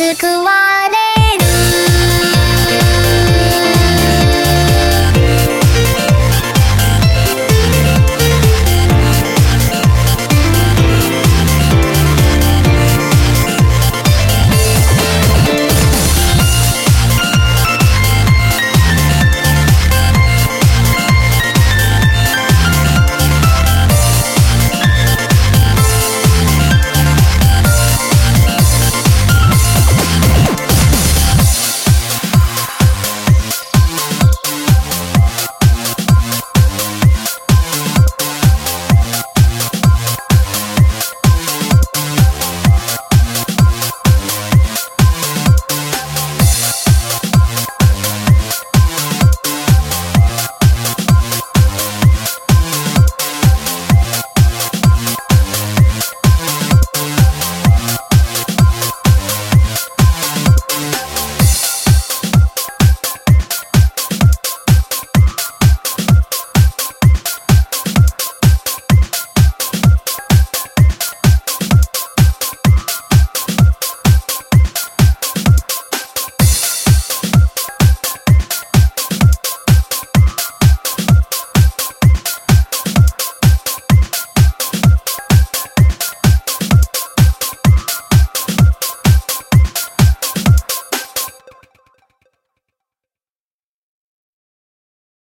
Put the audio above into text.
救わ